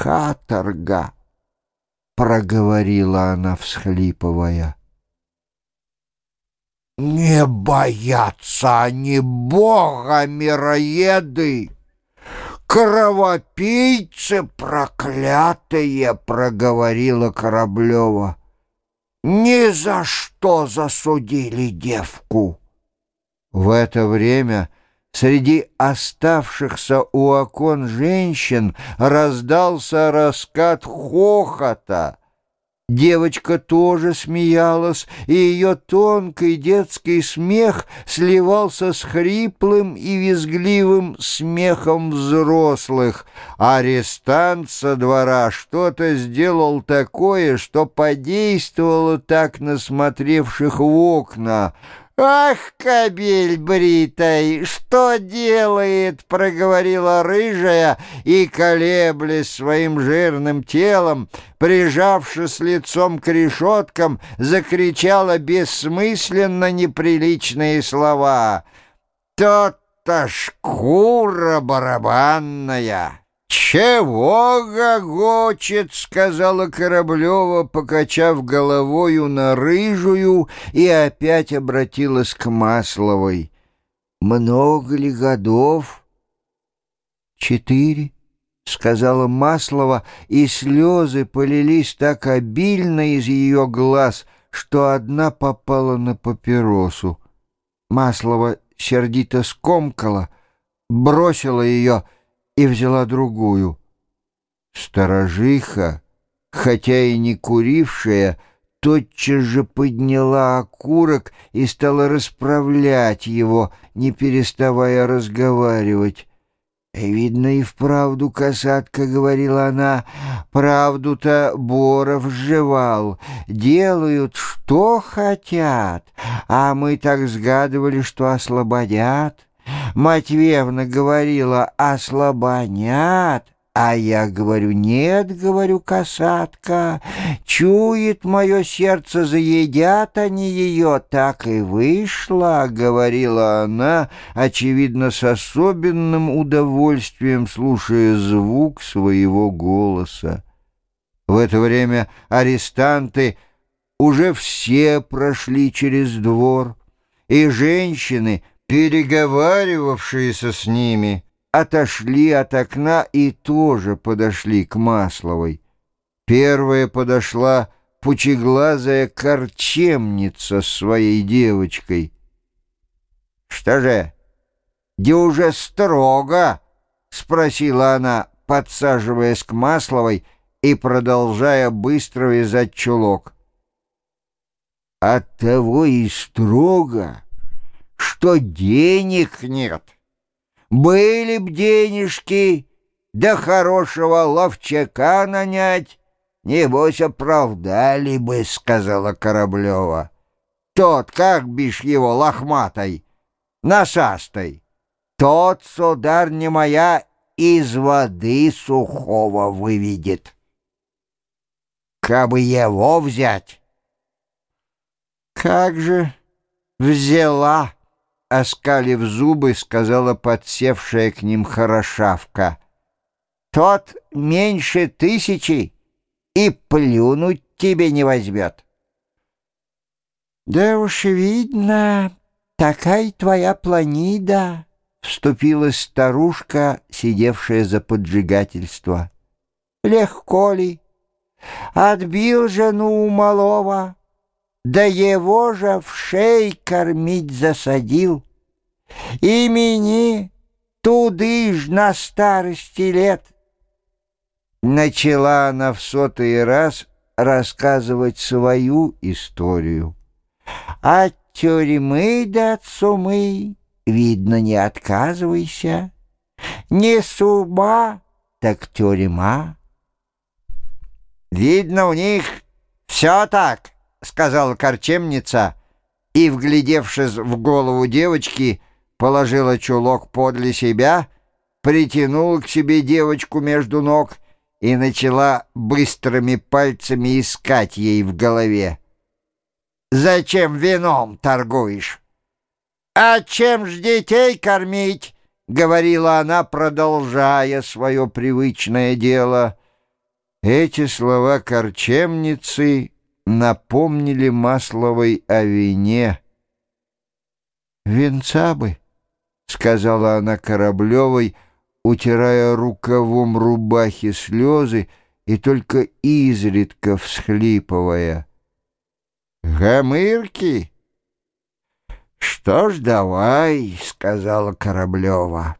каторга, проговорила она, всхлипывая. Не боятся они Бога, мироеды! «Кровопийцы проклятые!» — проговорила Кораблева. «Ни за что засудили девку!» В это время среди оставшихся у окон женщин раздался раскат хохота — Девочка тоже смеялась, и ее тонкий детский смех сливался с хриплым и визгливым смехом взрослых. Арестант со двора что-то сделал такое, что подействовало так на смотревших в окна — «Ах, кобель бритой, что делает?» — проговорила рыжая и, колеблясь своим жирным телом, прижавшись лицом к решеткам, закричала бессмысленно неприличные слова. «Тот-то шкура барабанная!» «Чего гогочет?» — сказала Кораблева, покачав головою на рыжую, и опять обратилась к Масловой. «Много ли годов?» «Четыре», — сказала Маслова, и слезы полились так обильно из ее глаз, что одна попала на папиросу. Маслова сердито скомкала, бросила ее — и взяла другую. Сторожиха, хотя и не курившая, тотчас же подняла окурок и стала расправлять его, не переставая разговаривать. «Видно, и вправду, касатка, — говорила она, — правду-то Боров сживал. Делают, что хотят, а мы так сгадывали, что ослободят». Матвеевна говорила, ослабонят, а я говорю, нет, говорю, касатка, чует мое сердце, заедят они ее, так и вышло, говорила она, очевидно, с особенным удовольствием, слушая звук своего голоса. В это время арестанты уже все прошли через двор, и женщины — переговаривавшиеся с ними, отошли от окна и тоже подошли к Масловой. Первая подошла пучеглазая корчемница с своей девочкой. «Что же, где уже строго?» — спросила она, подсаживаясь к Масловой и продолжая быстро вязать чулок. «Оттого и строго» что денег нет. Были б денежки, да хорошего ловчака нанять, небось оправдали бы, — сказала Кораблева. Тот, как бишь его, лохматой, насастой, тот, сударня моя, из воды сухого выведет. Кабы его взять. Как же взяла? Оскалив зубы, сказала подсевшая к ним хорошавка. «Тот меньше тысячи и плюнуть тебе не возьмет». «Да уж видно, такая твоя планида», — вступила старушка, сидевшая за поджигательство. «Легко ли? Отбил жену у малого» да его же в шей кормить засадил. Имени туды ж на старости лет. Начала она в сотый раз рассказывать свою историю. От тюрьмы до сумы, видно, не отказывайся. Не сума, так тюрьма. Видно, у них все так. — сказала корчемница, и, вглядевшись в голову девочки, положила чулок подле себя, притянула к себе девочку между ног и начала быстрыми пальцами искать ей в голове. «Зачем вином торгуешь?» «А чем ж детей кормить?» — говорила она, продолжая свое привычное дело — Эти слова корчемницы напомнили Масловой о вине. «Венца бы», — сказала она Кораблевой, утирая рукавом рубахи слезы и только изредка всхлипывая. «Гомырки?» «Что ж, давай», — сказала Кораблева.